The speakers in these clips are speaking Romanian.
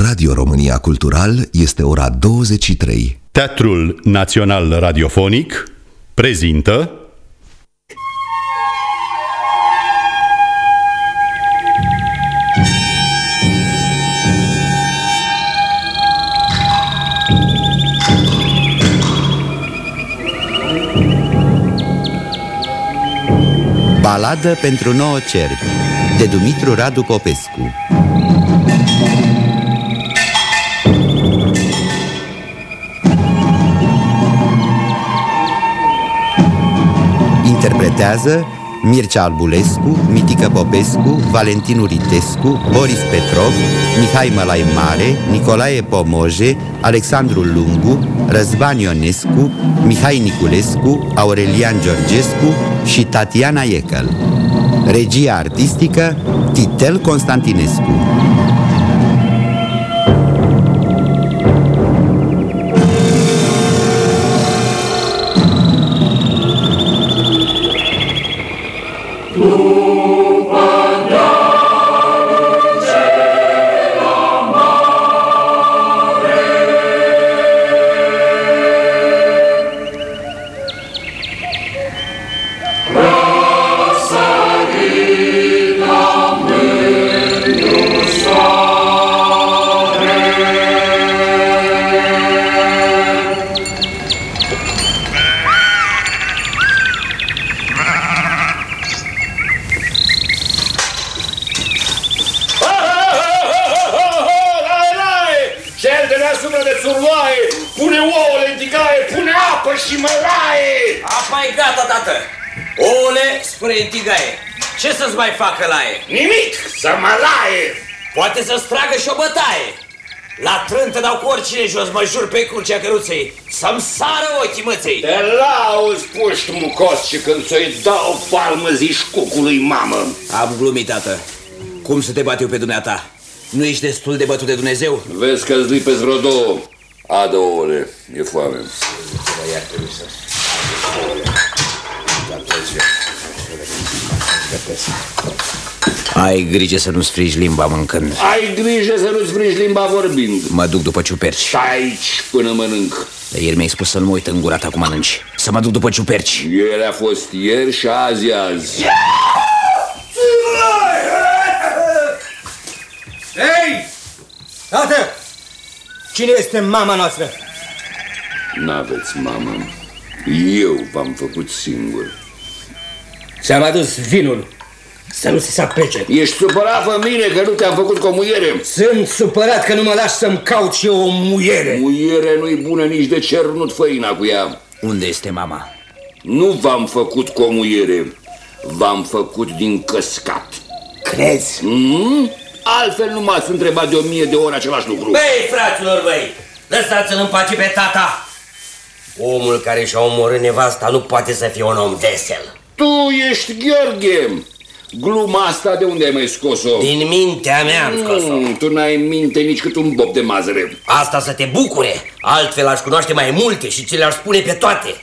Radio România Cultural este ora 23. Teatrul Național Radiofonic prezintă Baladă pentru nouă cerbi de Dumitru Radu Popescu Interpretează Mircea Albulescu, Mitică Popescu, Valentin Uritescu, Boris Petrov, Mihai Mălai Mare, Nicolae Pomoje, Alexandru Lungu, Răzvan Ionescu, Mihai Niculescu, Aurelian Georgescu și Tatiana Iekel. Regia artistică Titel Constantinescu. Apă și mălaie! Apa e gata, tată. Ouăle spre în tigaie. Ce să-ți mai facă la e? Nimic, să mălaie! Poate să-ți tragă și o bătaie. La trântă dau cu oricine jos, mă jur pe crucea căruței. Să-mi sară ochii măței. Te lauzi, puști mucos, și când să-i dau palmă zici cucului mamă. Am glumit, tată. Cum să te bat eu pe dumneata? Nu ești destul de bătut de Dumnezeu? Vezi că-ți lipezi vreo două. Adă ouăle, e foame. Ai grijă să nu strigi limba mâncând. Ai grijă să nu-ți frigi limba vorbind. Mă duc după ciuperci. Stai aici până mănânc. De ieri mi-ai spus să nu mă uit în gura ta cum mănânci. Să mă duc după ciuperci. Ieri a fost ieri și azi e azi. Ei! Tată! Cine este mama noastră? N-aveți mamă. Eu v-am făcut singur. Ți-am adus vinul. Să nu se se apece. Ești supărat pe mine că nu te-am făcut cu o muiere. Sunt supărat că nu mă lași să-mi caut și eu o muiere. Muiere nu-i bună nici de cernut făina cu ea. Unde este mama? Nu v-am făcut cu o muiere. V-am făcut din căscat. Crezi? Mm? Altfel nu m-ați întrebat de o mie de ori același lucru. Băi, fraților, băi! Lăsați-l în pace pe tata! Omul care și-a omorât nevasta nu poate să fie un om vesel. Tu ești Gheorghe. Gluma asta de unde ai mai scos-o? Din mintea mea am scos-o. Mm, tu n-ai minte nici cât un bob de mazăre. Asta să te bucure, altfel aș cunoaște mai multe și ți le-aș spune pe toate.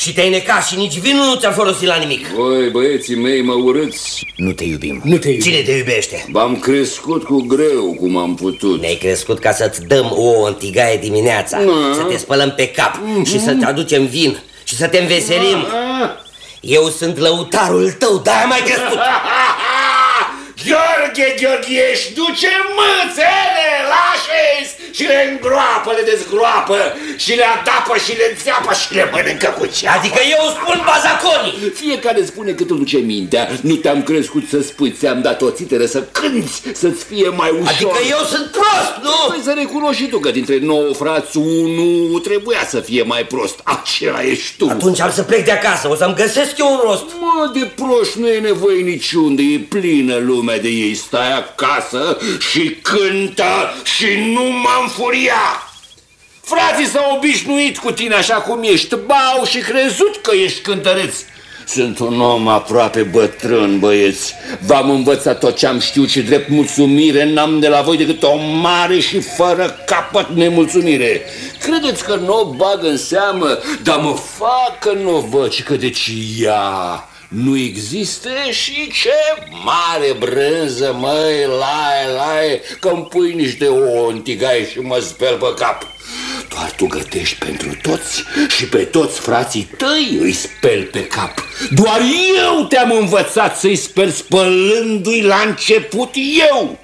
Și te-ai necat și nici vinul nu ți-a folosit la nimic. Voi, băieții mei, mă urâți. Nu te iubim. Nu te iubim. Cine te iubește? V-am crescut cu greu cum am putut. Ne-ai crescut ca să-ți dăm o în tigaie dimineața, Na. să te spălăm pe cap și să-ți aducem vin și să te înveselim. Ah, Eu sunt lăutarul tău, de-aia mai crescut. Gheorghe, Gheorgheș, duce mâțele, lașezi și le îngroapă, le dezgroapă și le adapă și le înțeapă și le mănâncă cu ceapă. Adică eu spun bazaconii. Fiecare spune cât îl duce mintea. Nu te-am crescut să spui, ți-am dat o țiteră să cânti, să-ți fie mai ușor. Adică eu sunt prost, nu? Păi să recunoști și tu că dintre nouă frați unul trebuia să fie mai prost. Acela ești tu. Atunci am să plec de acasă, o să-mi găsesc eu un rost. Mă, de proști nu e nevoie niciunde, e plină lumea de ei. Stai acasă și cântă și nu mă înfuria. Frații s-au obișnuit cu tine așa cum ești, bau și crezut că ești cântăreț. Sunt un om aproape bătrân, băieți. V-am învățat tot ce am știut și drept mulțumire n-am de la voi decât o mare și fără capăt nemulțumire. Credeți că nu o bag în seamă, dar mă fac că nu o văd și că deci ea nu există și ce mare brânză, măi, lai, lai, că-mi pui niște ouă în tigaie și mă speli pe cap. Doar tu gătești pentru toți și pe toți frații tăi îi speli pe cap. Doar eu te-am învățat să-i speli spălându-i la început eu.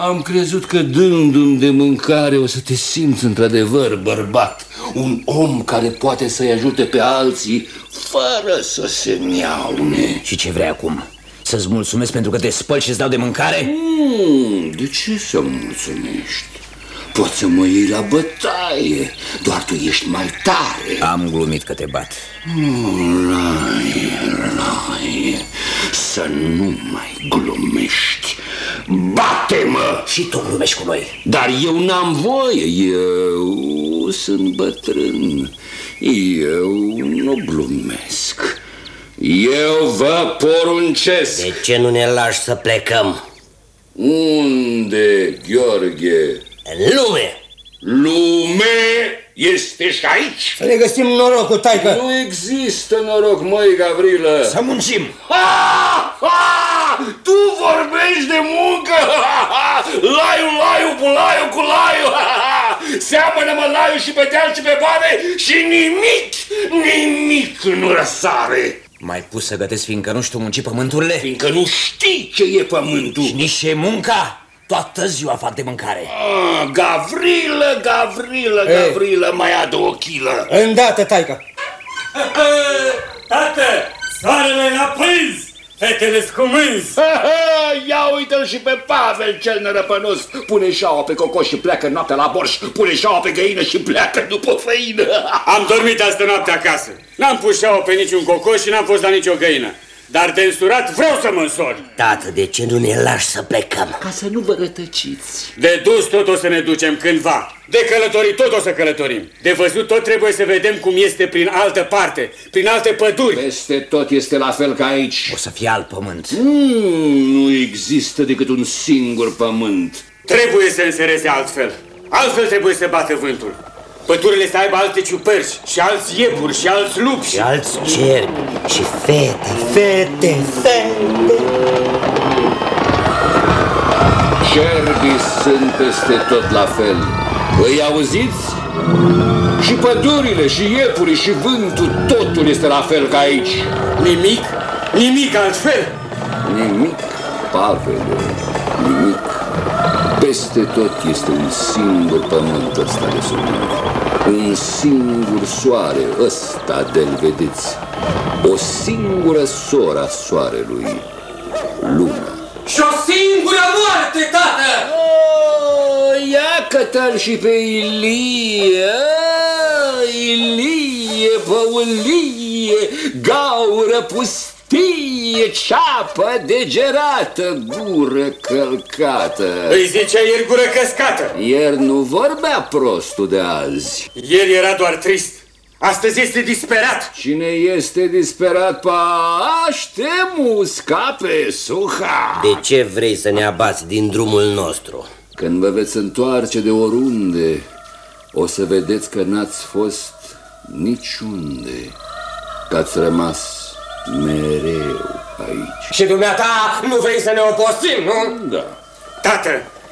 Am crezut că dându-mi de mâncare o să te simți într-adevăr bărbat, un om care poate să-i ajute pe alții fără să se miaune. Și ce vrei acum? Să-ți mulțumesc pentru că te spăl și îți dau de mâncare? Mm, de ce să mulțumești? Poți să mă iei la bătaie, doar tu ești mai tare. Am glumit că te bat. Lai, lai, să nu mai glumești. Bate-mă! Și tu glumești cu noi. Dar eu n-am voie, eu sunt bătrân. Eu nu glumesc. Eu vă poruncesc. De ce nu ne lași să plecăm? Unde, Gheorghe? În lume! Lume este și aici? Să ne găsim norocul, taică. Nu există noroc, măi, Gavrilă. Să muncim. Ha! Ha! Tu vorbești de muncă! Ha! Ha! Laiu, laiu, cu laiu, cu laiu! Ha! Ha! Seamănă mă laiu și pe deal și pe bane și nimic, nimic nu răsare! Mai pus să gătesc fiindcă nu știu munci pământurile? Fiindcă nu știi ce e pământul. Și nici ce munca? Toată ziua fac de mâncare. Ah, Gavrilă, Gavrilă, Ei. Gavrilă, mai adu o chilă. Îndată, taică. Tată, soarele l-a prins! Fetele scumânzi! Ia uite-l și pe Pavel cel nărăpănos Pune șaua pe cocoș și pleacă noaptea la borș Pune șaua pe găină și pleacă după făină Am dormit astă noapte acasă. N-am pus șaua pe niciun cocoș și n-am fost la nicio găină. Dar de însurat vreau să mă însor. Tată, de ce nu ne lași să plecăm? Ca să nu vă rătăciți De dus tot o să ne ducem cândva. De călătorit tot o să călătorim. De văzut tot trebuie să vedem cum este prin altă parte, prin alte păduri. Peste tot este la fel ca aici O să fie alt pământ. mm, Nu există decât un singur pământ Trebuie să însereze altfel. Altfel trebuie să bată vântul. Pădurile să aibă alte ciuperci și alți iepuri și alți lupi. Și alți cerbi și fete, fete, fete. Cerbii sunt peste tot la fel Îi auziți? Și pădurile, și iepurii, și vântul Totul este la fel ca aici Nimic, nimic altfel. Nimic, Pavele, nimic. Peste tot este un singur pământ ăsta de sub mine. Un singur soare ăsta de-l vedeți. O singură soră a soarelui, luna. Și o singură moarte, tată! Oh, ia că și pe Ilie, Ilie, păulie, gaură pustie, ceapă degerată, gură călcată. Îi zicea ieri gură căscată. Ieri nu vorbea prostul de azi. Ieri era doar trist. Astăzi este disperat. Cine este disperat paște musca pe suha. De ce vrei să ne abați din drumul nostru? Când vă veți întoarce de oriunde, o să vedeți că n-ați fost niciunde, că ați rămas mereu aici. Și dumneata nu vrei să ne oposim, nu? Da. Tată,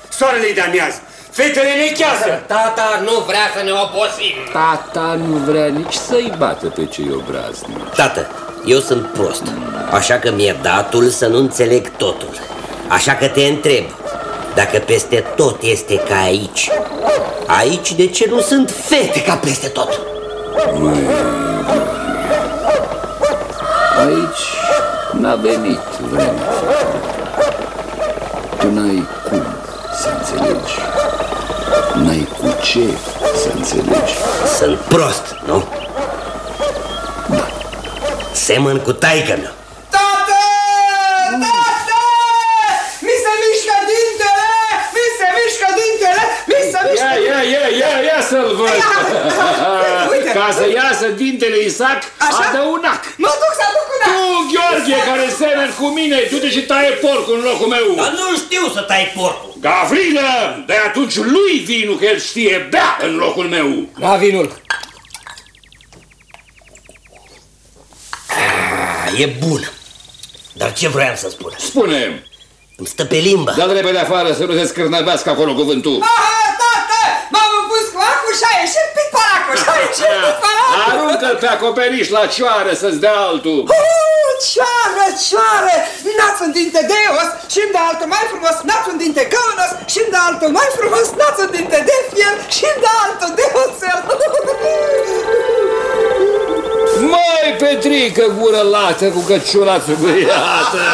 soarele-i de amiază. Fetele nechează. Tata nu vrea să ne oposim. Tata nu vrea nici să-i bată pe cei obraznici. Tată, eu sunt prost, așa că mi-e datul să nu înțeleg totul. Așa că te întreb, dacă peste tot este ca aici, aici de ce nu sunt fete ca peste tot? Măi, aici n-a venit vremea. Tu n-ai cum să înțelegi. N-ai cu ce să înțelegi. Sunt prost, nu? Da. Semăn cu taică meu. Tată! Tată! Mi se mișcă dintele! Mi se mișcă dintele! Mi se Ia, mișcă... ia, ia, ia, ia să-l văd! Uite. Ca să iasă dintele Isaac, Așa? adăunac! Mă duc să aduc una! Tu, Gheorghe, care semeni cu mine, du-te și taie porcul în locul meu! Dar nu știu să tai porcul. Gavrilă, de atunci lui vinul, că el știe bea în locul meu! Da, vinul. E bună. Dar ce vroiam să spun? Spune Îmi stă pe limbă. Dă repede afară să nu se scârnăvească acolo cuvântul. Aha, tată, m-am pus cu acul și a ieșit piparacul, și a ieșit piparacul. Aruncă-l pe acoperiș la cioară să-ți dea altul. Uh, Cioară, cioară, nați un dinte de os și de altul mai frumos, nați un dinte găunos și de altul mai frumos, nați un dinte de fier și de altul de oțel. Mai Petrică, gură lată cu căciula țuguiată.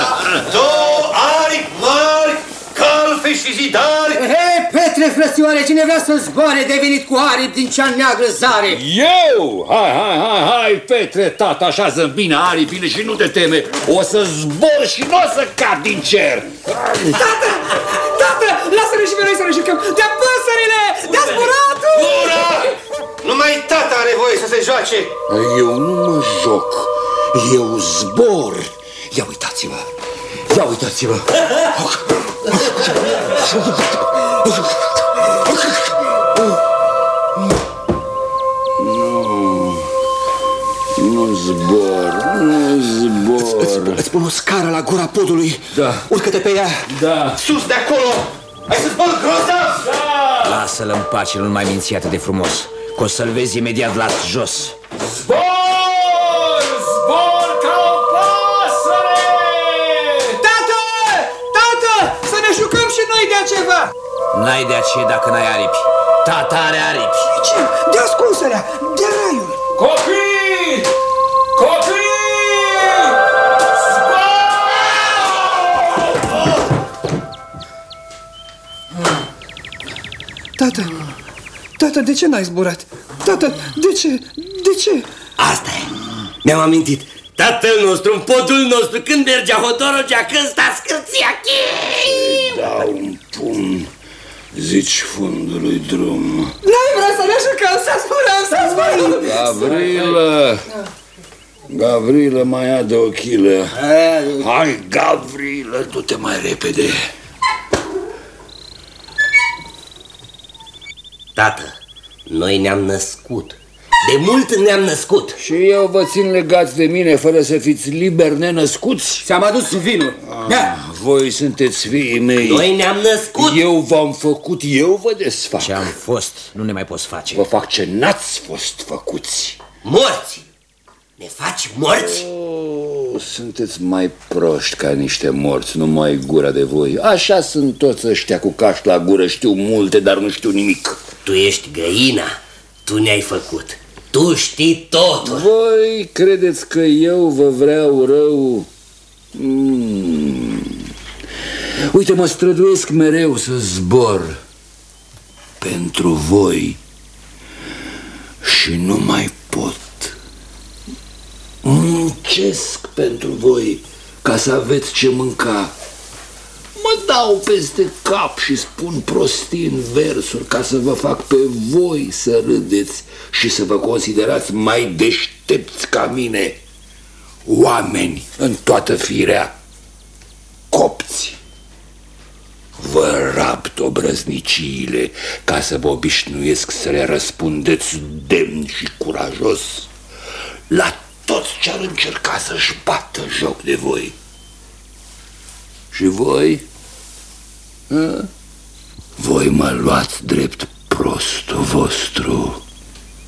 Două aripi mari, calfe și zidari Hei, Petre, frățioare, cine vrea să zboare de venit cu aripi din cea neagră zare? Eu? Hai, hai, hai, hai, Petre, tata, așa bine aripile și nu te teme. O să zbor și nu o să cad din cer. Tată, tată, lasă-ne și pe noi să ne jucăm. Dea păsările, dea zburatul. Ura! Numai tata are voie să se joace Eu nu mă joc, eu zbor. Ia uitați-vă, ia uitați-vă. Nu zbor, nu zbor. Îți pun o scară la gura podului Da. Urcă-te pe ea Da. Sus de acolo Ai să zbor grozav Lasă-l în pace, nu mai minți atât de frumos, că o să-l vezi imediat la jos. Zbor, ceva. N-ai de aceea dacă n-ai aripi. Tata are aripi. Ce? De ascunsărea, de raiul. Copii! Copii! Tată, tată, de ce n-ai zburat? Tată, de ce? De ce? Asta e. Mi-am amintit. Tatăl nostru, în podul nostru, când mergea hotorogea, când sta scârția. Dau un pumn, zici fundului drum. N-ai vrea să ne jucăm, să zburăm, să zburăm. Gavrilă! Gavrilă, mai ia de o chilă. Hai, Gavrilă, du-te mai repede. Tată, noi ne-am născut. De mult ne-am născut. Și eu vă țin legați de mine fără să fiți liberi nenăscuți? Ți-am adus vinul. Da. Voi sunteți fiii mei. Noi ne-am născut. Eu v-am făcut, eu vă desfac. Ce am fost, nu ne mai poți face. Vă fac ce n-ați fost făcuți. Morți. Ne faci morți? Oh, sunteți mai proști ca niște morți, nu mai gura de voi. Așa sunt toți ăștia cu caș la gură, știu multe, dar nu știu nimic. Tu ești găina. Tu ne-ai făcut. Tu știi totul. Voi credeți că eu vă vreau rău? Mm. Uite, mă străduiesc mereu să zbor pentru voi și nu mai pot. Muncesc pentru voi ca să aveți ce mânca. Mă dau peste cap și spun prostii în versuri ca să vă fac pe voi să râdeți și să vă considerați mai deștepți ca mine. Oameni în toată firea, copți. Vă rapt obrăzniciile ca să vă obișnuiesc să le răspundeți demn și curajos la toți ce ar încerca să-și bată joc de voi. Și voi? A? Voi mă luați drept prostul vostru.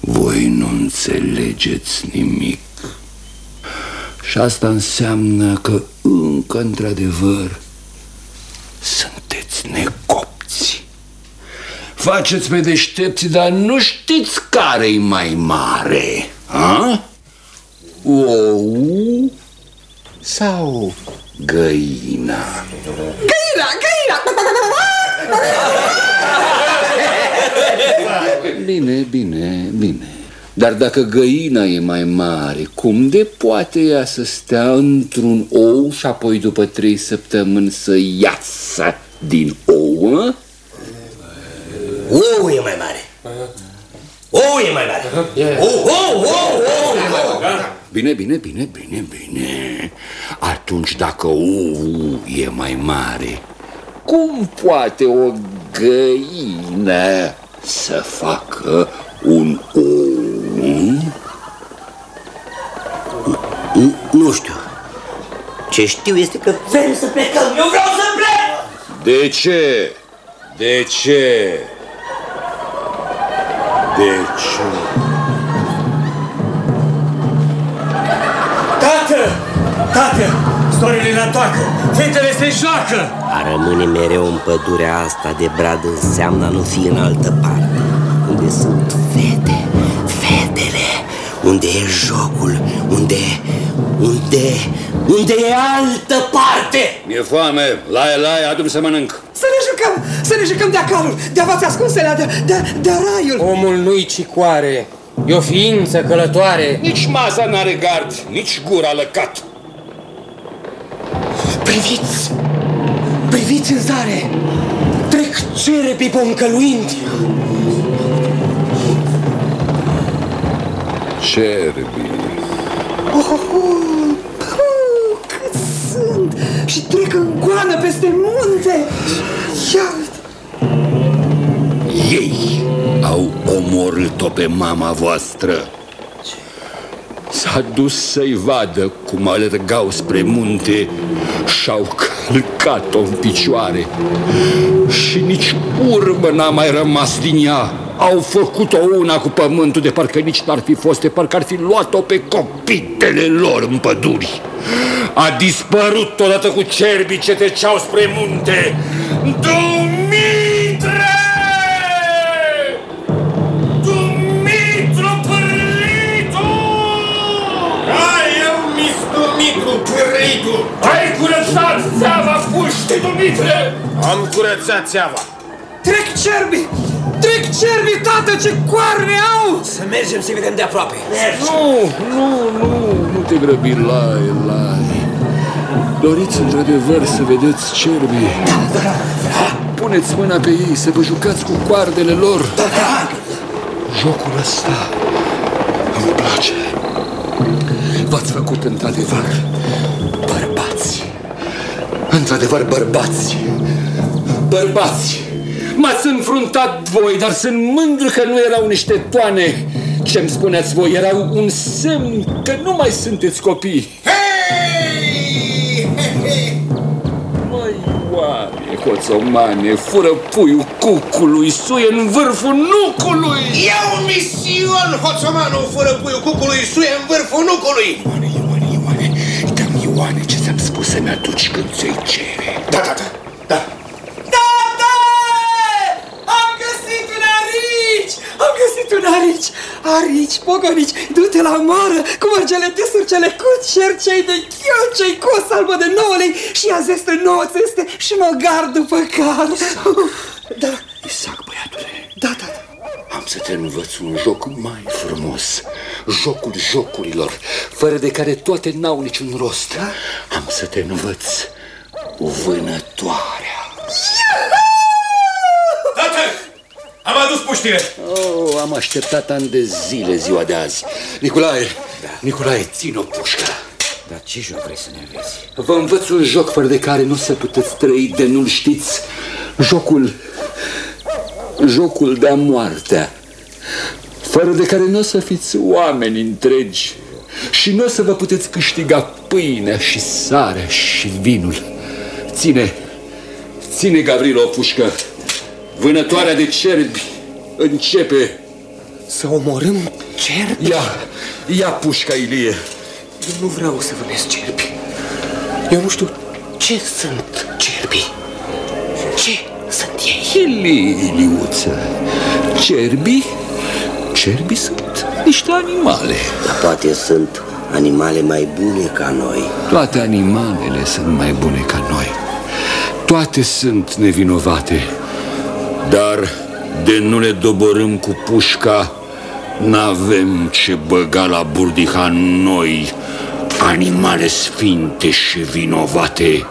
Voi nu înțelegeți nimic. Și asta înseamnă că încă, într-adevăr, sunteți necopți. Faceți pe deștepți, dar nu știți care-i mai mare. A? Ou sau găina? Găina, găina! Bine, bine, bine. Dar dacă găina e mai mare, cum de poate ea să stea într-un ou și apoi după trei săptămâni să iasă din ou? Mă? Ou e mai mare. Ou e mai mare. Ou, ou, ou, ou e mai mare. Bine, bine, bine, bine, bine. Atunci dacă ou e mai mare, cum poate o găină să facă un ou? Nu, nu știu. Ce știu este că vrem să plecăm. Eu vreau să plec! De ce? De ce? De ce? Tată! Tată! Soarele la toacă! Fetele se joacă! A rămâne mereu în pădurea asta de brad înseamnă a nu fi în altă parte. Unde sunt fete, fetele? Unde e jocul, unde, unde, unde e altă parte? Mi-e foame, laie, laie, adu să mănânc. Să ne jucăm, să ne jucăm de acalul, de avați ascunselea, de, de, de raiul. Omul nu-i cicoare, e o ființă călătoare. Nici masa n-are gard, nici gura lăcat. Priviți! Priviți în zare! Trec cerepii poncăluind! Cerbi Oh, oh, oh, oh, cât sunt! Și trec în goană peste munte! Ia uite! Ei au omorât-o pe mama voastră S-a dus să-i vadă cum alergau spre munte Și-au călcat-o în picioare Și nici urmă n-a mai rămas din ea Au făcut-o una cu pământul de parcă nici n-ar fi fost De parcă ar fi luat-o pe copitele lor în păduri A dispărut odată cu cerbii ce treceau spre munte Dumitre! Dumitru Pârlitu! Ai, eu, Mistu Mitru, Pârlitu! Ai curățat țeava puștii, Dumitre! Am curățat țeava. Trec cerbii! Trec cerbii, tată, ce coarne au! Să mergem să vedem de aproape. Nu, nu, nu, nu te grăbi, lai, lai. Doriți într-adevăr să vedeți cerbii? Puneți mâna pe ei, să vă jucați cu coardele lor. Jocul ăsta îmi place. V-ați făcut într-adevăr bărbați. Într-adevăr bărbați. Bărbați. M-ați înfruntat voi, dar sunt mândru că nu erau niște toane. Ce-mi spuneați voi, erau un semn că nu mai sunteți copii. Hei! Măi, oare, hoțomane, fură puiul cucului, suie în vârful nucului! E un mision, hoțomanul, fără puiul cucului, suie în vârful nucului! Ioane ce ți-am spus să-mi aduci când ți-o cere. Da, da, da, da. Tată! Am găsit un arici! Am găsit un arici! Arici, pogonici, du-te la mară cu mărgele de surcele, cu cercei de chiu, cei cu o salbă de nouă lei și ia zestre nouă țeste și măgar după car. Da, Isaac, băiatule, da, da, da. am să te învăț un joc mai frumos. Jocul jocurilor, fără de care toate n-au niciun rost. Am să te învăț vânătoarea. Tată! Am adus puștile! Oh, am așteptat ani de zile ziua de azi. Nicolae, da. Nicolae, țin o pușcă. Dar ce joc vrei să ne înveți? Vă învăț un joc fără de care nu se puteți trăi de nu-l știți. Jocul... Jocul de-a moartea. Fără de care nu o să fiți oameni întregi. Și nu o să vă puteți câștiga pâinea și sarea și vinul. Ține, ține, Gavrilo, o pușcă. Vânătoarea de cerbi începe. Să omorâm cerbi? Ia, ia pușca, Ilie. Eu nu vreau să vânesc cerbi. Eu nu știu ce sunt cerbii. Ce sunt ei? Ilie, Iliuță, cerbii, cerbii sunt niște animale. Poate sunt animale mai bune ca noi Toate animalele sunt mai bune ca noi. Toate sunt nevinovate. Dar de nu le doborâm cu pușca, n-avem ce băga la burdiha noi, animale sfinte și vinovate,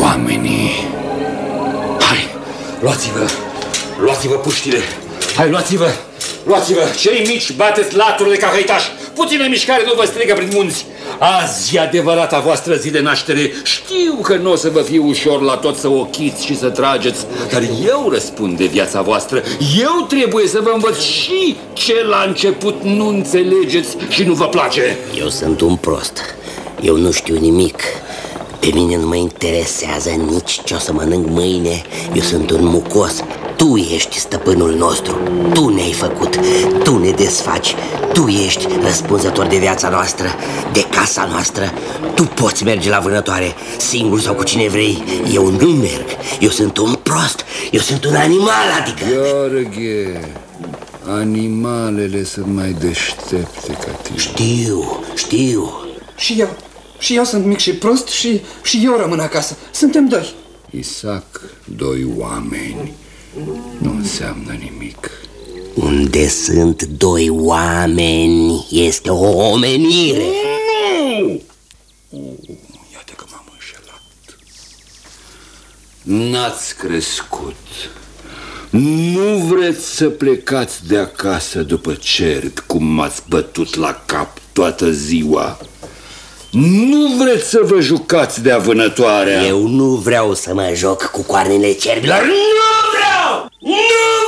oamenii. Hai, luați-vă, luați-vă puștile, hai, luați-vă, luați-vă, cei mici bateți laturile ca hăitași, puțină mișcare nu vă strigă prin munți. Azi e adevărata voastră zi de naștere. Știu că nu o să vă fie ușor la tot să ochiți și să trageți, dar eu răspund de viața voastră. Eu trebuie să vă învăț și ce la început nu înțelegeți și nu vă place. Eu sunt un prost Eu nu știu nimic Pe mine nu mă interesează nici ce o să mănânc mâine. Eu sunt un mucos. Tu ești stăpânul nostru. Tu ne-ai făcut. Tu ne desfaci. Tu ești răspunzător de viața noastră De casa noastră. Tu poți merge la vânătoare Singur sau cu cine vrei. Eu nu merg. Eu sunt un prost. Eu sunt un animal, adică. Gheorghe, animalele sunt mai deștepte ca tine. Știu, știu. Și eu. Și eu sunt mic și prost și, și eu rămân acasă. Suntem doi. Isaac, doi oameni, nu înseamnă nimic. Unde sunt doi oameni Este o omenire Nu! Iată că m-am înșelat. N-ați crescut. Nu vreți să plecați de acasă după cert, cum m-ați bătut la cap toată ziua. Nu vreți să vă jucați de avânătoarea. Eu nu vreau să mă joc cu coarnele cerbilor Nu vreau! Nu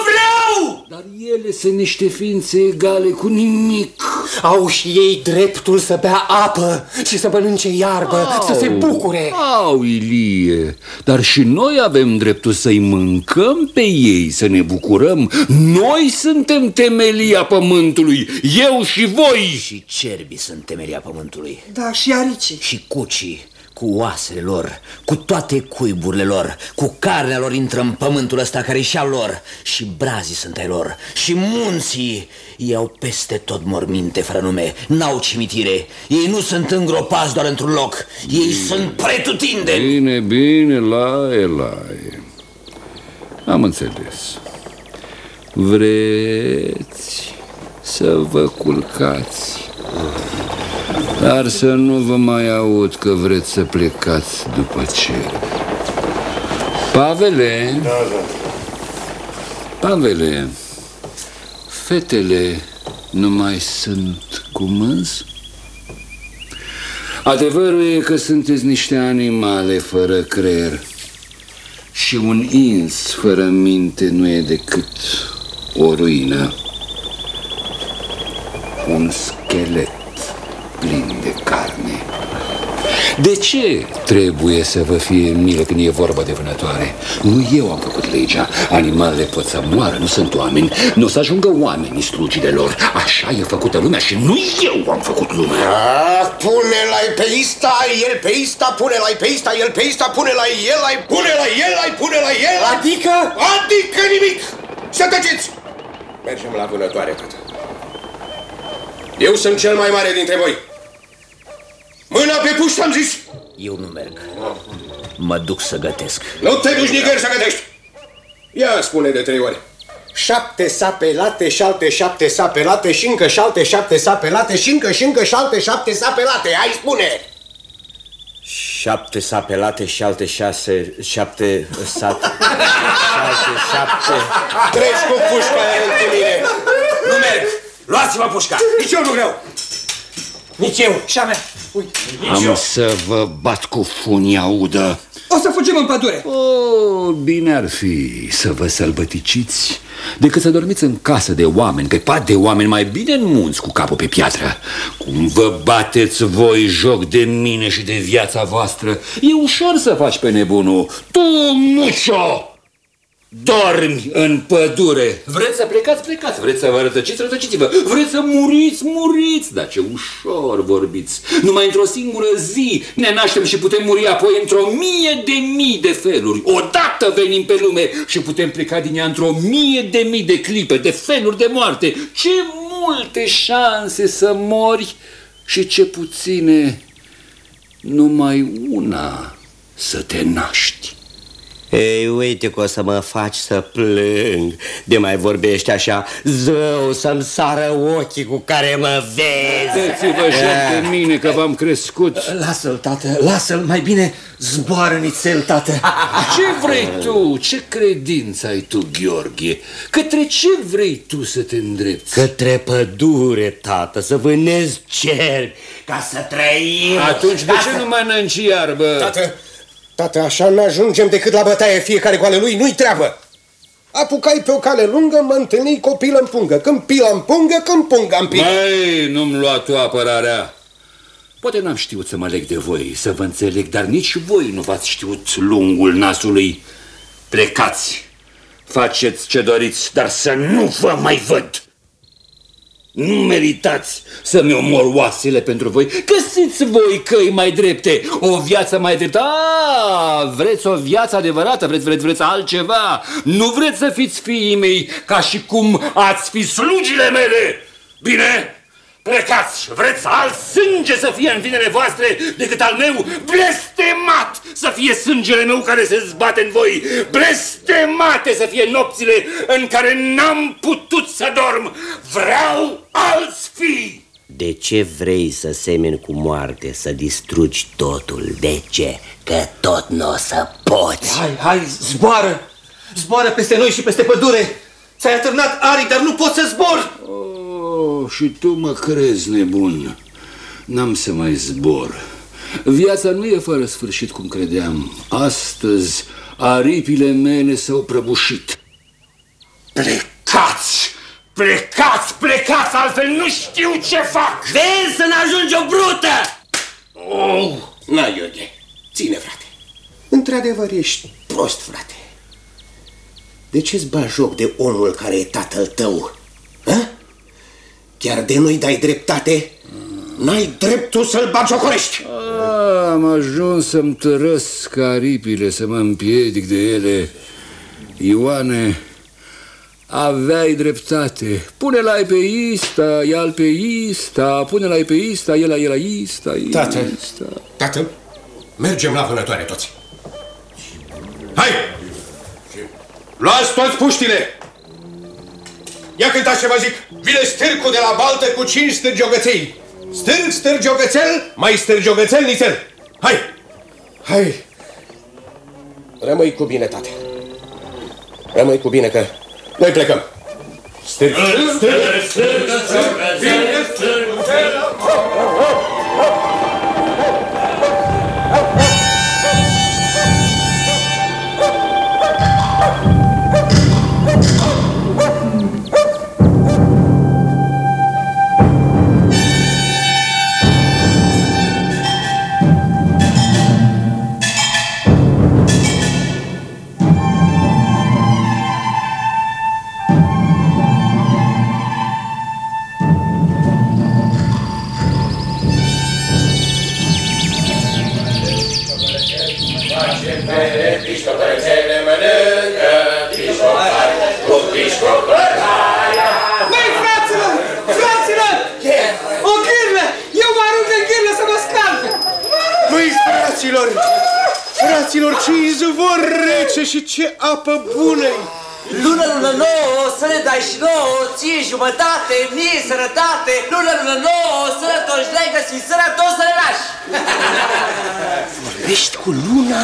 vreau! Dar ele sunt niște ființe egale cu nimic. Au și ei dreptul să bea apă și să mănânce iarbă, să se bucure. Au, Ilie, dar și noi avem dreptul să-i mâncăm pe ei, să ne bucurăm. Noi suntem temelia pământului, eu și voi. Și cerbii sunt temelia pământului Da, și aricii. Și cucii cu oasele lor, cu toate cuiburile lor, cu carnea lor intră în pământul ăsta care și al lor și brazii sunt ai lor și munții iau peste tot morminte fără nume, n-au cimitire, ei nu sunt îngropați doar într-un loc, ei sunt pretutindeni. Bine, bine, la Elaie. Am înțeles. Vreți să vă culcați. Dar să nu vă mai aud că vreți să plecați după cer. Pavele, Da, da. Pavele, fetele nu mai sunt cu mâns? Adevărul e că sunteți niște animale fără creier și un ins fără minte nu e decât o ruină, un schelet plin de carne. De ce trebuie să vă fie milă când e vorba de vânătoare? Nu eu am făcut legea. Animalele pot să moară, nu sunt oameni. Nu o să ajungă oamenii slugile lor. Așa e făcută lumea și nu eu am făcut lumea. Ah, pune-l-ai pe ista, el pe ista, pune-l-ai pe ista, el pe ista, pune-l-ai el, ai pune la el, ai pune la el. Adică? Adică nimic! Să tăceți! Mergem la vânătoare, tată. Eu sunt cel mai mare dintre voi. Mâna pe puști, am zis! Eu nu merg, mă duc să gătesc. Nu te duci nicăieri să gătești! Ia spune de trei ori. Șapte sape late și alte șapte sape late și încă șalte șapte sape late și încă și încă șalte șapte sape late. Hai spune! Șapte sape late și alte șase, șapte sate, șapte, șapte... Treci cu pușca aia în mine! Nu merg! Luați-vă pușca! Nici eu nu vreau! Nici eu. Și a mea. Uite. Am să vă bat cu funia udă. O să fugim în pădure. Oh, bine ar fi să vă sălbăticiți decât să dormiți în casă de oameni, pe pat de oameni, mai bine în munți cu capul pe piatră. Cum vă bateți voi joc de mine și de viața voastră, e ușor să faci pe nebunul. Tu, mușo! Dormi în pădure. Vreți să plecați, plecați. Vreți să vă rătăciți, rătăciți-vă. Vreți să muriți, muriți. Dar ce ușor vorbiți. Numai într-o singură zi ne naștem și putem muri apoi într-o mie de mii de feluri. Odată venim pe lume și putem pleca din ea într-o mie de mii de clipe, de feluri de moarte. Ce multe șanse să mori și ce puține numai una să te naști Ei, uite că o să mă faci să plâng De mai vorbești așa Zău să-mi sară ochii cu care mă vezi Dați-vă joc de mine că v-am crescut Lasă-l, tată, lasă-l, mai bine zboară nițel, tată. Ce vrei tu? Ce credință ai tu, Gheorghe? Către ce vrei tu să te îndrepți? Către pădure, tată, să vânezi cer Ca să trăim Atunci de ce nu mănânci iarbă? Tată, tată, așa nu ajungem decât la bătaie fiecare cu ale lui, nu-i treabă. Apucai pe o cale lungă, mă întâlni copilă în pungă. Când pila în pungă, când punga în pilă. Mai, nu-mi lua tu apărarea Poate n-am știut să mă leg de voi, să vă înțeleg, dar nici voi nu v-ați știut lungul nasului. Plecați, faceți ce doriți, dar să nu vă mai văd. Nu meritați să-mi omor oasele pentru voi. Găsiți voi căi mai drepte, o viață mai dreptă. A, vreți o viață adevărată, vreți, vreți, vreți altceva. Nu vreți să fiți fiii mei ca și cum ați fi slugile mele. Bine? Plecați! Vreți alt sânge să fie în vinele voastre decât al meu? Blestemat să fie sângele meu care se zbate în voi! Blestemate să fie nopțile în care n-am putut să dorm! Vreau alți fii! De ce vrei să semeni cu moarte, să distrugi totul? De ce? Că tot nu o să poți. Hai, hai, zboară! Zboară peste noi și peste pădure! Ți-ai atârnat aripi, dar nu poți să zbor! Oh, și tu mă crezi nebun. N-am să mai zbor. Viața nu e fără sfârșit cum credeam. Astăzi aripile mele s-au prăbușit. Plecați! Plecați, plecați, altfel nu știu ce fac! Vezi să n-ajungi o brută! Oh, na, Iorghe, ține, frate. Într-adevăr, ești prost, frate. De ce-ți bagi joc de omul care e tatăl tău? Ha? Chiar de nu-i dai dreptate? N-ai dreptul să-l bagiocorești! Am ajuns să-mi tărăsc aripile, să mă împiedic de ele. Ioane, aveai dreptate. Pune-l pe Ista, ia pe Ista, pune-l pe Ista, el la Ista, Tată, Ista. tată, mergem la vânătoare toți. Hai! Luați toți puștile! Ia cântați ce vă zic! Vine stârcul de la baltă cu cinci stârgiogăței! Stârg, stârgiogățel, mai stârgiogățel, nițel! Hai! Hai! Rămâi cu bine, tate. Rămâi cu bine că noi plecăm. Stârg, stârg, stârg, stârg, stârg, Măi, fraților! Fraților, ce izvor rece și ce apă bună Lună, lună nouă, să ne dai și nouă, ție jumătate, mie sănătate, lună, lună nouă, sănătoși legă și sănătos să ne lași. Vorbești cu luna?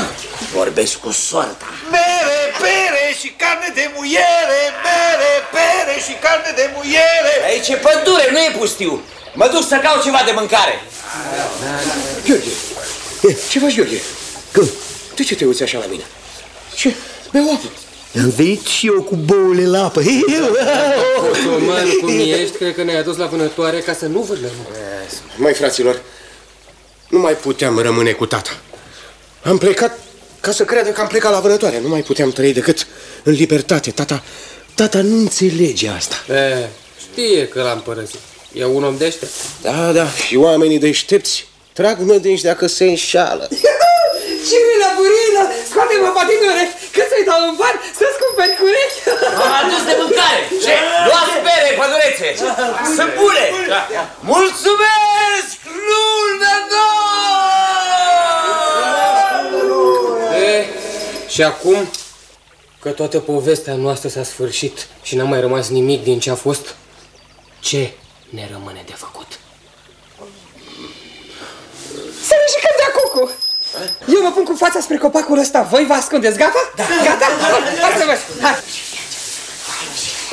Vorbesc cu soarta. Mere, pere și carne de muiere! Mere, pere și carne de muiere! Aici e pădure, nu e pustiu. Mă duc să caut ceva de mâncare. Gheorghe, e, ce faci, Gheorghe? Că, de ce te uiți așa la mine? Ce? Beau apă. Am venit și eu cu boule la apă. Coman, cum ești, cred că ne-ai adus la vânătoare ca să nu vârlăm. Mai, fraților, nu mai puteam rămâne cu tata. Am plecat ca să creadă că am plecat la vânătoare. Nu mai puteam trăi decât în libertate. Tata, tata nu înțelege asta. E, știe că l-am părăsit. E un om deștept. Da, da, și oamenii deștepți trag nădejde dacă se înșală. Cirilă, burilă, scoate-mă patinule, că să-i dau în ban să-ți cumperi curechi. Am adus de mâncare. Ce? Luați pere, pădurețe. Sunt bune. Mulțumesc, lună nouă! E, și acum că toată povestea noastră s-a sfârșit și n-a mai rămas nimic din ce a fost, ce ne rămâne de făcut? Să ne jucăm de cucu. Eu mă pun cu fața spre copacul ăsta. Voi vă ascundeți, gata? Da. Gata? Hai să văd. Hai.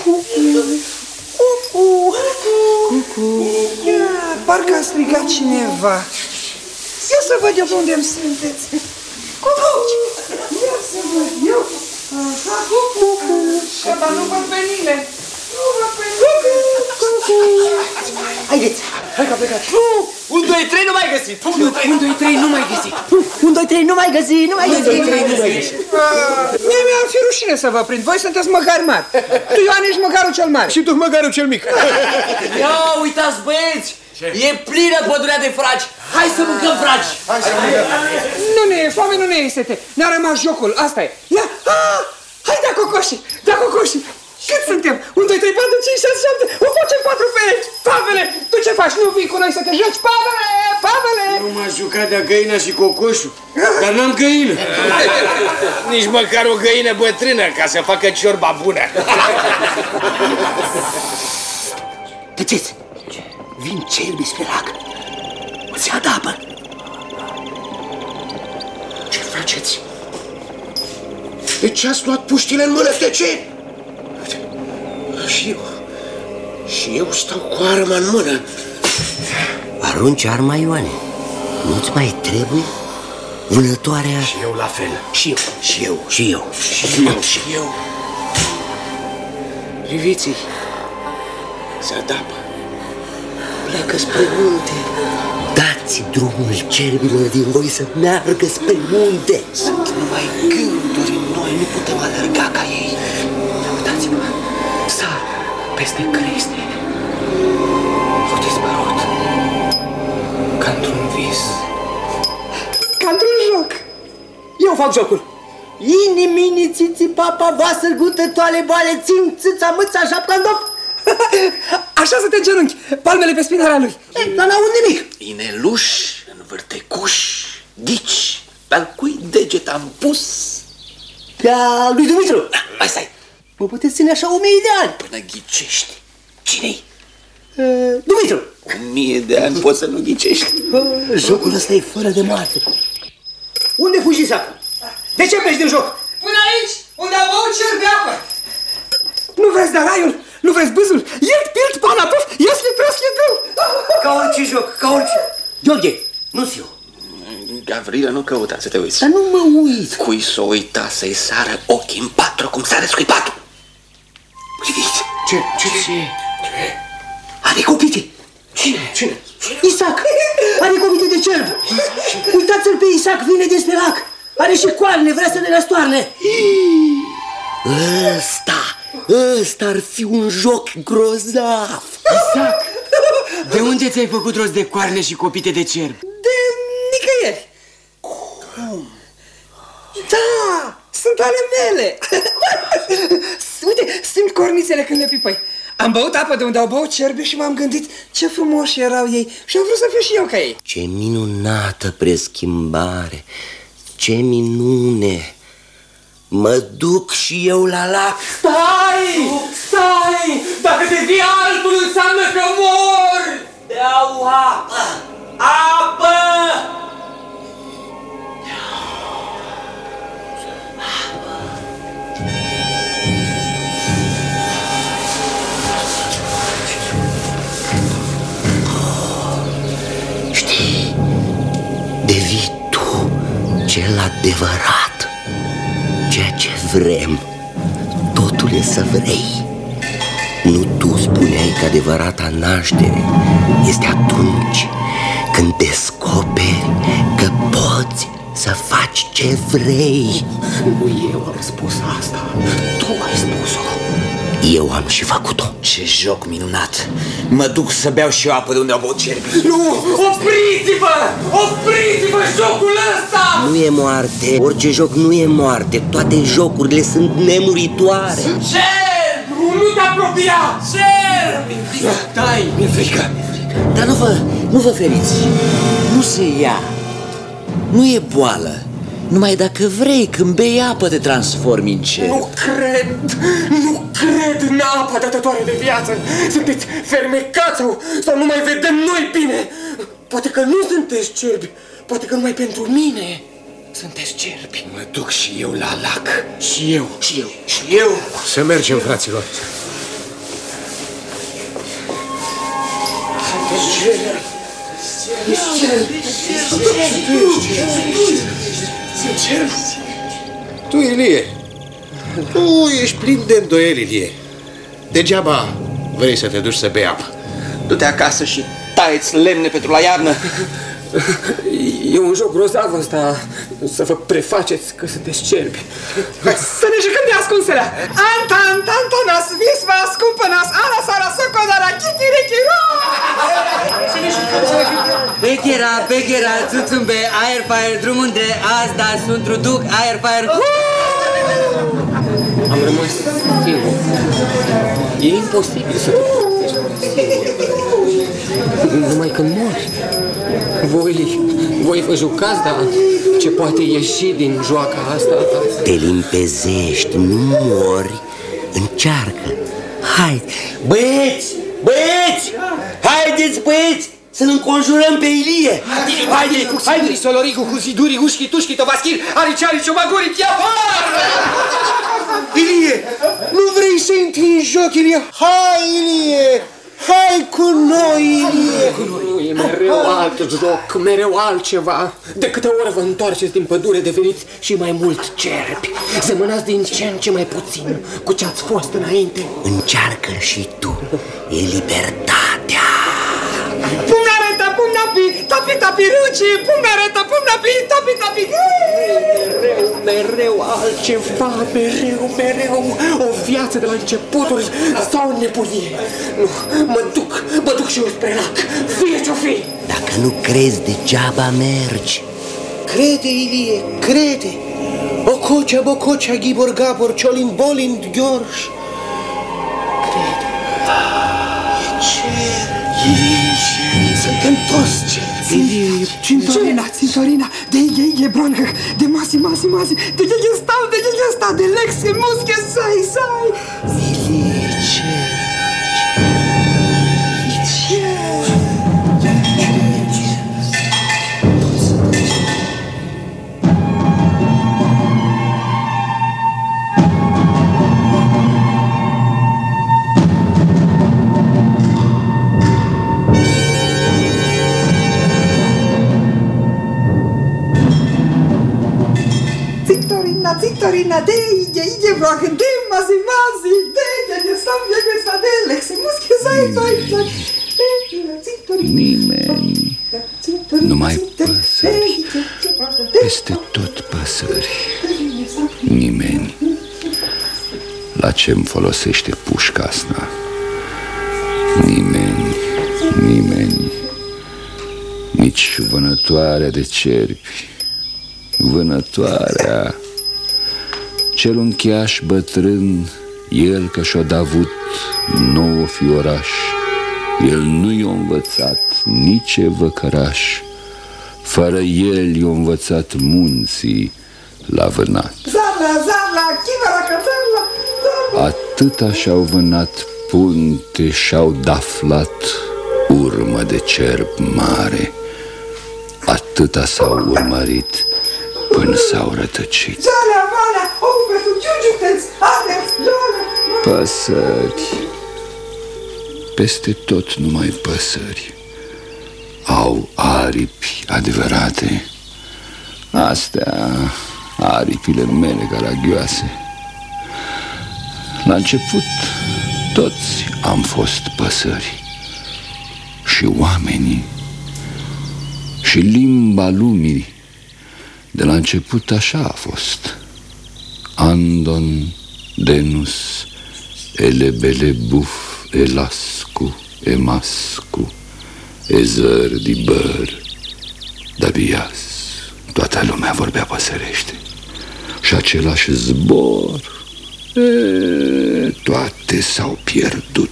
Cucu. Cucu. Cucu. Ia, parcă a strigat cineva. Ia să văd eu pe unde sunteți. Cucu. Ia să văd eu. Așa, cucu. Că dar nu văd pe nimeni. Nu văd pe nimeni. Cucu. Haideți, hai că a plecat. Unde 2, 3, nu mai găsit! 1, 2, 3, nu mai găsit! 1, 2, 3, nu mai găsit, nu mai găsit! 1, 2, 3, nu mai găsit! Mie mi-ar fi rușine să vă prind. Voi sunteți măgari mari. Tu, Ioan, ești măgarul cel mare. Și tu măgarul cel mic. Ia uitați, băieți! E plină pădurea de fragi! Hai să mâncăm fragi! Nu ne e foame, nu ne e sete. Ne-a rămas jocul, asta e. Ia, ah, hai da cocoșii, da cocoșii. Cât suntem? 1, 2, 3, 4, 5, 6, 7, o facem 4 perechi. Pavele, tu ce faci? Nu vii cu noi să te joci? Pavele, Pavele! Nu m-aș juca de găina și cocoșul, dar n-am găină. Nici măcar o găină bătrână ca să facă ciorba bună. Tăceți! Vin cerbii spre lac. Se adapă. Ce faceți? De ce ați luat puștile în mână? De ce? Și eu... Și eu stau cu arma în mână. Arunci arma, Ioane. Nu-ți mai trebuie? Vânătoarea... Și eu la fel. Și eu. Și eu. Și eu. Și eu. Și eu. Priviți-i. Se adapă. Pleacă spre munte. Dați drumul cerbilor din voi să meargă spre munte. Sunt numai gânduri în noi, nu putem alerga ca ei. Uitați-vă, sar peste crește. Au dispărut. Ca într-un vis. Ca într-un joc. Eu fac jocul. Ini, mini, țiți, papa, vasă, gută, toale, boale, țin, țâța, mâța, șapca în dop. Așa să te genunchi, palmele pe spinarea lui. Ei, dar n-aud nimic. Ineluș, învârtecuș, ghici. Dar cui deget am pus? Pe-a lui Dumitru. Mai stai. Mă puteți ține așa o mie de ani. Până ghicești. Cine-i? Uh, Dumitru. O mie de ani poți să nu ghicești. Uh, jocul ăsta e fără de moarte. Unde fugi, Sac? De ce pleci din joc? Până aici, unde am băut cer de apă. Nu vreți de raiul? Nu vreți bâzul? Iert, pilt, pana, puf, iasli, prosli, grâu. Ca orice joc, ca orice. Gheorghe, nu-s eu. Gavrilă, nu căuta să te uiți. Dar nu mă uit. Cui s-o uita să-i sară ochii în patru cum sare scuipatul? Priviți! Ce? Ce? Ce? Are copite. Cine? Cine? Isaac! Are copite de cerb. Uitați-l pe Isaac, vine dinspre lac. Are și coarne, vrea să ne răstoarne. Ăsta, ăsta ar fi un joc grozav. Isaac, de unde ți-ai făcut rost de coarne și copite de cerb? De nicăieri. Cum? Da, sunt ale mele. Uite, simt cornițele când le pipăi. Am băut apă de unde au băut cerbe și m-am gândit ce frumoși erau ei și am vrut să fiu și eu ca ei. Ce minunată preschimbare! Ce minune! Mă duc și eu la lac. Stai! Stai! Dacă devii altul înseamnă că mor! Beau apă! Apă! Adevărat. Ceea ce vrem, totul e să vrei. Nu tu spuneai că adevărata naștere este atunci când descoperi că poți să faci ce vrei. Nu eu am spus asta. Tu ai spus-o. Eu am și făcut-o. Ce joc minunat! Mă duc să beau și eu apă de unde au băut cerbi. Nu! Opriți-vă! Opriți-vă jocul ăsta! Nu e moarte, orice joc nu e moarte, toate jocurile sunt nemuritoare. Cerb! Nu te apropia! Cerb! Stai! Mi-e frică. Dar nu vă, nu vă feriți. Nu se ia. Nu e boală. Numai dacă vrei, când bei apă, te transformi în cer. Nu cred! Nu cred în apa dătătoare de viață! Sunteți fermecați sau, sau nu mai vedem noi bine! Poate că nu sunteți cerbi, poate că numai pentru mine sunteți cerbi. Mă duc și eu la lac. Și eu, și eu, Și eu. Să mergem, fraților. Tu, Ilie, tu ești plin de îndoieli, Ilie. Degeaba vrei să te duci să bei apă. Du-te acasă și taieți lemne pentru la iarnă. E un joc grozav ăsta să vă prefaceți că sunteți cerbi. Să ne jucăm de ascunselea! Anta, anta, antanas, visma, scumpănas, ala, sara, socodara, chichirichi, Beghera, Beghera, țuțumbe, aer, fire, drum unde, Azda, sunt truduc, aer, fire, Am rămas singur. E imposibil să Numai când mori. Voi, voi vă jucați, dar ce poate ieși din joaca asta? Te limpezești, nu mori, încearcă. Hai, băieți, băieți, haideți băieți, să-l înconjurăm pe Ilie. Haide, cu haide, solorigu, cu ziduri, ușchi, tușchi, tovaschir, ariciari, ciobaguri, chiafar! Ilie, nu vrei să intri în joc, Ilie? Hai, Ilie! Hai cu noi, Ilie! Nu, e mereu alt joc, mereu altceva. De câte ori vă întoarceți din pădure, deveniți și mai mult cerbi. Semănați din ce în ce mai puțin cu ce ați fost înainte. Încearcă și tu, e libertatea. Pumna reta, pumna pi, tapi tapi ruci, pumna reta, pumna pi, tapi tapi Mereu, mereu altceva, mereu, mereu O viață de la începuturi sau o nebunie Nu, mă duc, mă duc și eu spre lac Fie ce-o fi Dacă nu crezi, degeaba mergi. Crede, Ilie, crede! O cocea, bococea, ghibor, gabor, ciolin, bolin, gheorș. Crede. Ce? Suntem toți cerți. Cintorina, cintorina, de ei e brancă, de masi, masi, masi, de ei e stau, de ei e sta, de lex, e musche, sai, sai. Ilie, Cintorina, cintorina, de ei e brancă, de masi, masi, de ei e stau, de ei e sta, de lex, e musche, sai, sai, sai. Cintorina, Nimeni, numai păsări, peste tot păsări. Nimeni. La ce-mi folosește pușca asta? Nimeni, nimeni, nici vânătoarea de cerbi, vânătoarea, cel uncheaș bătrân, el că și-o davut nouă fioraș, el nu i-a învățat nici văcăraș, fără el i-a învățat munții la vânat. Zarla, zarla, chivara, cazarla, zarla. Atâta și-au vânat punte și-au daflat urmă de cerb mare. Atâta s-au urmărit până s-au rătăcit. Zalea, valea, o pentru ciugiuteți, aleți, zalea. Păsări, peste tot numai păsări, au aripi adevărate. Astea, aripile mele caragioase. La început, toți am fost păsări și oamenii și limba lumii. De la început așa a fost. Andon, Denus, Elebelebuf, Elascu, Emascu, Ezăr, Dibăr, Dabias. Toată lumea vorbea păsărește. Și același zbor, e, toate s-au pierdut.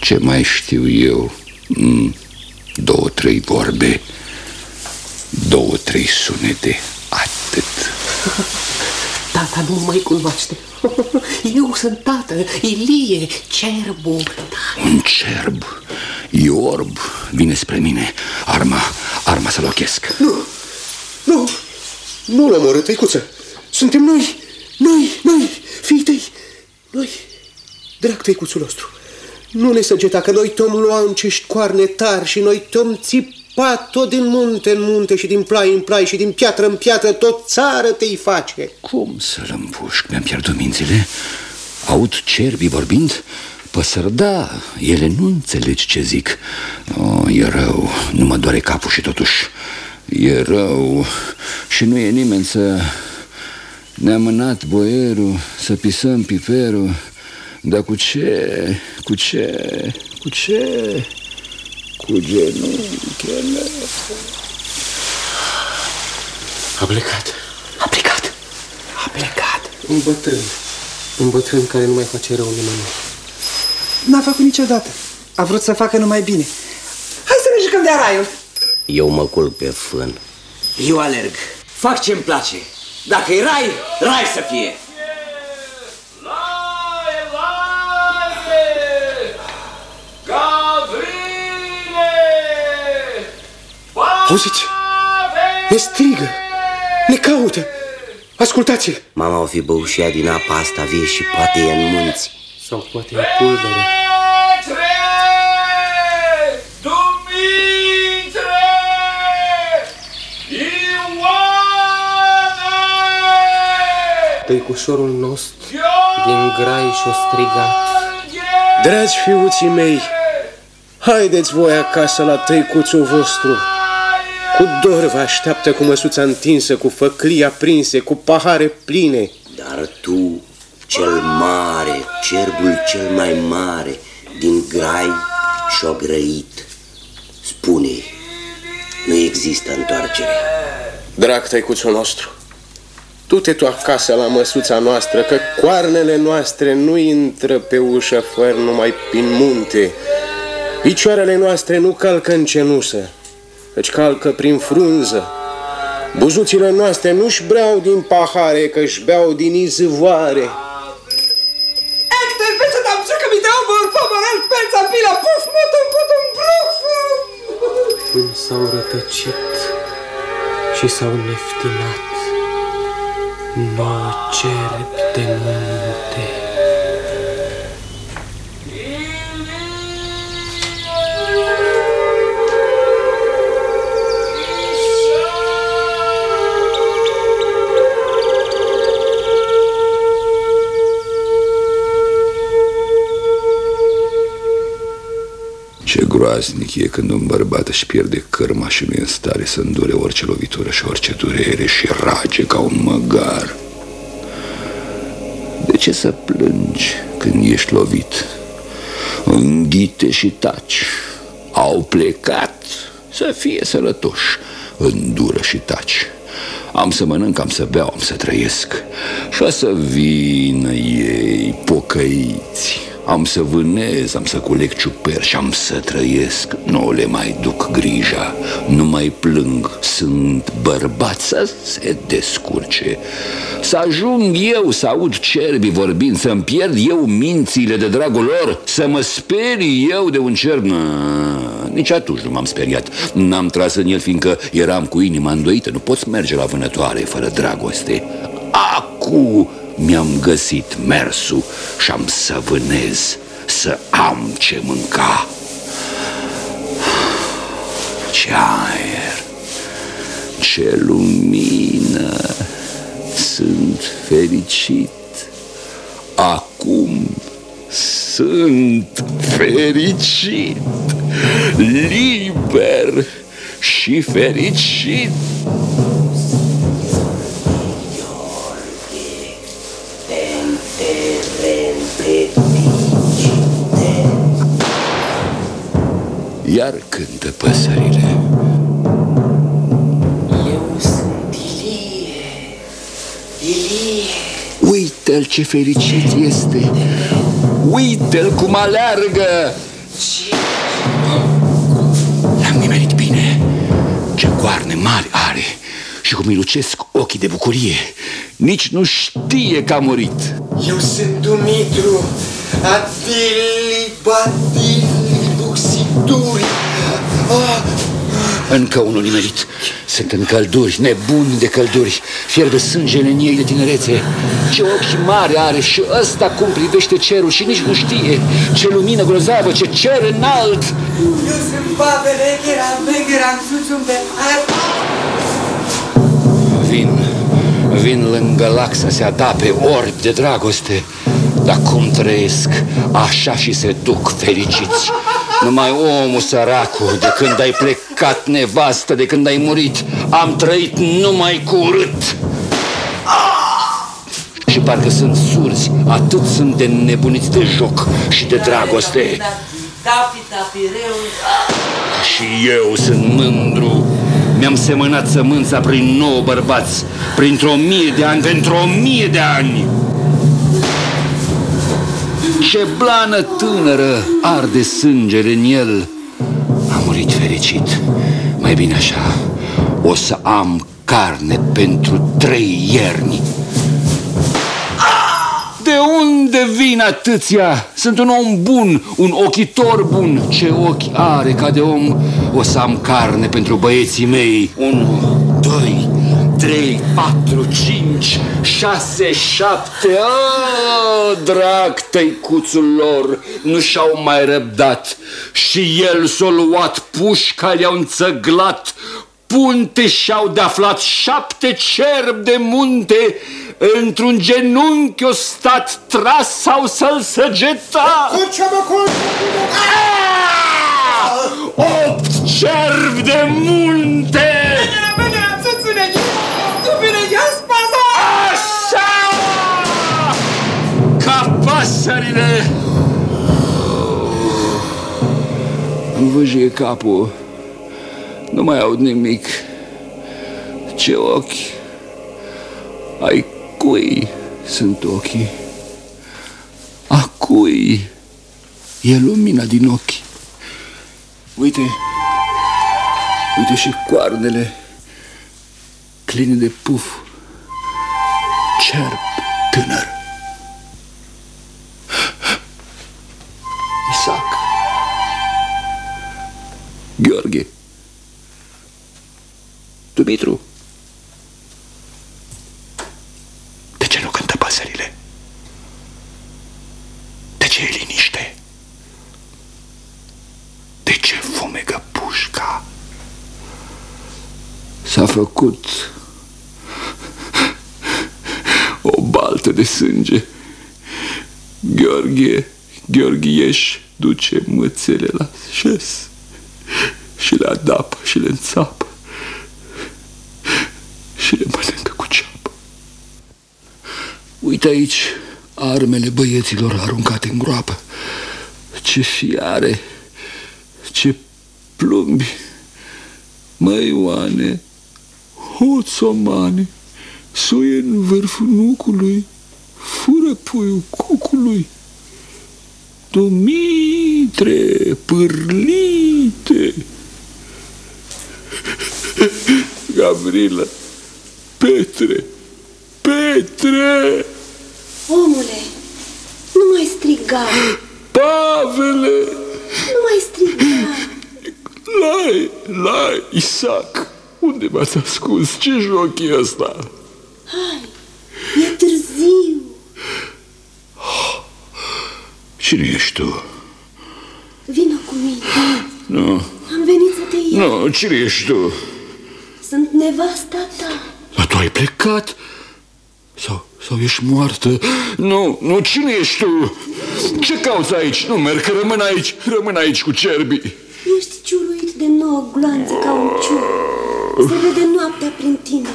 Ce mai știu eu? Mm, două, trei vorbe, două, trei sunete, atât. Tata nu mai cunoaște Eu sunt tată, Ilie, cerbul Un cerb, iorb, vine spre mine. Arma, arma să-l ochesc. Nu, nu, nu l-am omorât, tăicuță. Suntem noi, noi, noi, fii tăi, noi, drag tăicuțul nostru. Nu ne săgeta că noi tom lua încești coarne tari și noi tom țipa tot din munte în munte și din plai în plai și din piatră în piatră, tot țară te-i face. Cum să-l împușc? Mi-am pierdut mințile. Aud cerbii vorbind, Păsări, da, ele nu înțelegi ce zic oh, E rău, nu mă doare capul și totuși E rău și nu e nimeni să... Ne-a mânat boierul să pisăm piperul Dar cu ce? Cu ce? Cu ce? Cu genunchele A plecat. A plecat. A plecat. Un bătrân. Un bătrân care nu mai face rău nimănui. N-a făcut niciodată. A vrut să facă numai bine. Hai să ne jucăm de raiul. Eu mă culc pe fân. Eu alerg. Fac ce-mi place. Dacă e rai, rai să fie. Auziți? Ne strigă. Ne caută. Ascultați-l. Mama o fi băușia din apa asta vie și poate e în munți. Sau poate e pulbere. Tăicușorul nostru din grai și-o strigat. Dragi fiuții mei, haideți voi acasă la tăicuțul vostru. Cu dor vă așteaptă cu măsuța întinsă, cu făclii aprinse, cu pahare pline. Dar tu, cel mare, cerbul cel mai mare, din grai și-o grăit, spune nu există întoarcere. Drag tăicuțul nostru, du-te tu acasă la măsuța noastră, că coarnele noastre nu intră pe ușă fără numai prin munte. Picioarele noastre nu calcă în cenusă, căci calcă prin frunză. Buzuțile noastre nu-și beau din pahare, că își beau din izvoare. Ecte, vece tam ce că mi te obor, pomorel, pența, pila, puf, mutum, putum, bruf. Până s-au rătăcit și s-au neftinat nouă cerbi de munte. Groaznic e când un bărbat își pierde cărma și nu e în stare să îndure orice lovitură și orice durere și rage ca un măgar. De ce să plângi când ești lovit? Înghite și taci. Au plecat să fie sănătoși. Îndură și taci. Am să mănânc, am să beau, am să trăiesc Și o să vină ei pocăiți Am să vânez, am să culeg ciuper și am să trăiesc. Nu le mai duc grija, nu mai plâng. Sunt bărbați să se descurce. Să ajung eu să aud cerbii vorbind Să-mi pierd eu mințile de dragul lor Să mă sperii eu de un cerb Nă, Nici atunci nu m-am speriat. N-am tras în el fiindcă eram cu inima îndoită. Nu poți merge la vânătoare fără dragoste. Acu mi-am găsit mersul și am să vânez Să am ce mânca. Ce aer Ce lumină. Sunt fericit. Acum sunt fericit. Liber și fericit Iar cântă păsările Eu sunt Ilie. Ilie. Uite-l ce fericit este Uite-l cum aleargă L-am nimerit bine Ce coarne mari are Și cum îi lucesc ochii de bucurie Nici nu știe că a murit Eu sunt Dumitru. Adili, badili, buxituri. Ah, Încă unul nimerit. Sunt în călduri, nebuni de călduri. Fierbe sângele în ei de tinerețe. Ce ochi mari are și ăsta cum privește cerul Și nici nu știe. Ce lumină grozavă, ce cer înalt. Eu sunt babele, Geram, Begeram, Zuțumbe, aia... Vin, vin lângă lac să se adape orbi de dragoste. Dar cum trăiesc, așa și se duc fericiți. Numai omul săracul, de când ai plecat nevastă, de când ai murit, am trăit numai cu urât. Și parcă sunt surzi, atât sunt de nebuniți de joc și de dragoste. Tapi, tapireu. Și eu sunt mândru. Mi-am semănat sămânța prin nouă bărbați, printr-o mie de ani, pentru o mie de ani. Ce blană tânără arde sângele în el. Am murit fericit. Mai bine așa, o să am carne pentru trei ierni. De unde vin atâția? Sunt un om bun, un ochitor bun. Ce ochi are ca de om? O să am carne pentru băieții mei. Unu, doi, trei, patru, cinci, șase, șapte. A, drag tăicuțul lor, nu și-au mai răbdat. Și el s-a luat pușca, le-au înțăglat. Punte și-au de aflat șapte cerbi de munte Într-un genunchi o stat tras sau să-l săgeta Opt cerbi de munte vâjie capul Nu mai aud nimic Ce ochi Ai cui sunt ochii? A cui e lumina din ochi? Uite, uite și coarnele pline de puf. Cerb tânăr. Făcut o baltă de sânge. Gheorghe, Gheorghieș duce mățele la șes și le adapă și le înțapă și le mănâncă cu ceapă. Uite aici armele băieților aruncate în groapă. Ce fiare, ce plumbi, măi Ioane, hoțomane, suie în vârful nucului, fură puiul cucului. Dumitre, pârlite, Gavrila, Petre, Petre, Omule, nu mai striga, Pavele, nu mai striga. Lai, lai, Isaac, unde m-ați ascuns? Ce joc e ăsta? Hai, e târziu. Cine ești tu? Vină cu mine. Nu, Am venit să te iau. nu, cine ești tu? Sunt nevasta ta. Dar tu ai plecat? Sau, sau ești moartă? Nu, nu, cine ești tu? Ce cauți aici? Nu merg, că rămân aici, rămân aici cu cerbii. Ești ciuruit de nouă gloanțe ca un ciur. Se vede noaptea prin tine.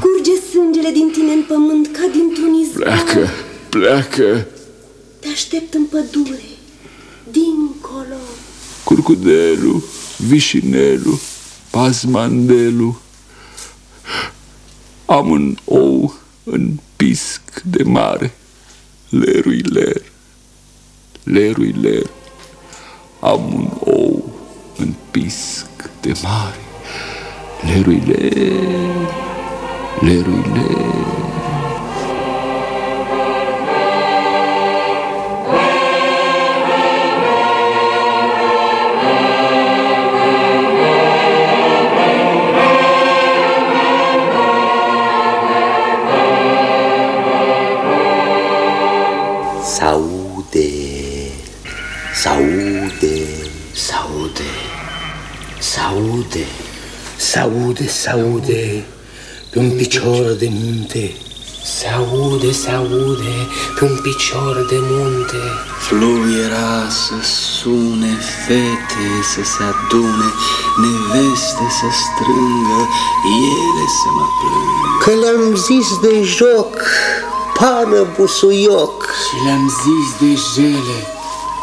Curge sângele din tine în pământ ca dintr-un izvor. Pleacă, pleacă, Te aștept în pădure, dincolo. curcudelu, vișinelu, pasmandelu. Am un ou în pisc de mare, lerui ler, lerui ler. Am un ou în pisc de mare, 레루일레. 레루일레. 사우데 사우데 사우데 사우데 saude, saude, pe un picior de munte, Se aude, se aude, în picior de munte. Fluiera să sune, fete să se adune Neveste să strângă, ele să mă plângă. Că le-am zis de joc, pană busuioc. Și le-am zis de jele,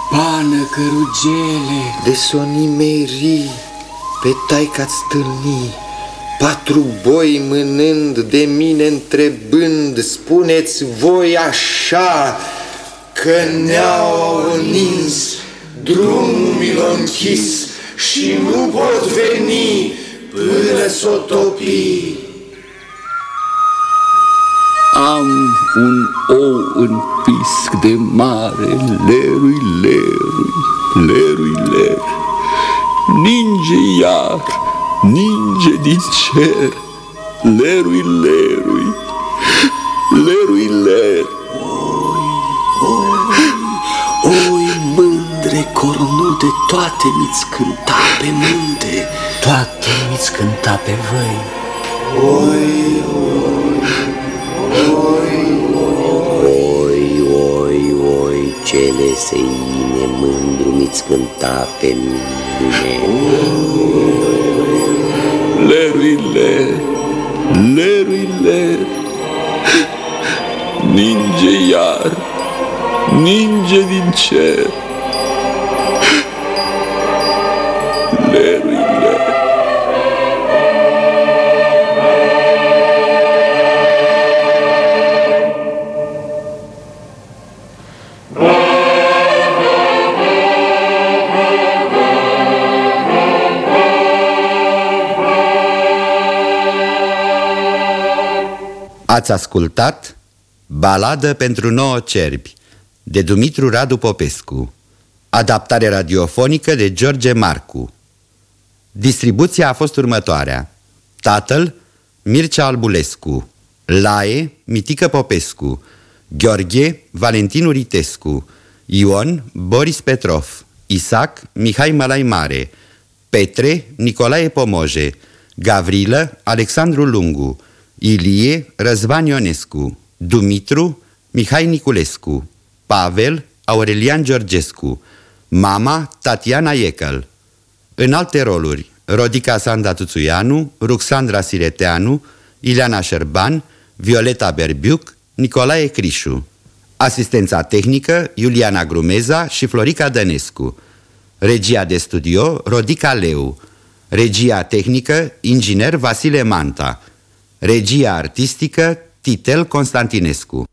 pană cărugele De sonimerii, pe taica-ți stâlni Patru boi mânând de mine întrebând Spuneți voi așa Că ne-au nins Drumul mi l închis Și nu pot veni Până s-o topi. Am un ou în pisc de mare Lerui, lerui, lerui, ler Ninge iar ninge din cer, lerui, lerui, lerui, ler. Oi, oi, mândre, cornute, toate mi-ți cânta pe munte, toate mi-ți cânta pe văi. Oi, oi, oi, oi, oi, cele seine mândru mi-ți cânta pe mine. Leruile, leruile, ninge iar, ninge din cer. Ați ascultat Baladă pentru nouă cerbi de Dumitru Radu Popescu. Adaptare radiofonică de George Marcu. Distribuția a fost următoarea. Tatăl Mircea Albulescu. Lae Mitică Popescu. Gheorghe Valentin Uritescu. Ion Boris Petrov. Isaac Mihai Mălai Mare Petre Nicolae Pomoje. Gavrilă Alexandru Lungu Ilie Răzvan Ionescu Dumitru Mihai Niculescu Pavel Aurelian Georgescu Mama Tatiana Iecăl. În alte roluri Rodica Sanda Tuțuianu Ruxandra Sireteanu Ileana Șerban Violeta Berbiuc Nicolae Crișu. Asistența tehnică Iuliana Grumeza și Florica Dănescu. Regia de studio Rodica Leu. Regia tehnică Inginer Vasile Manta Regia artistică Titel Constantinescu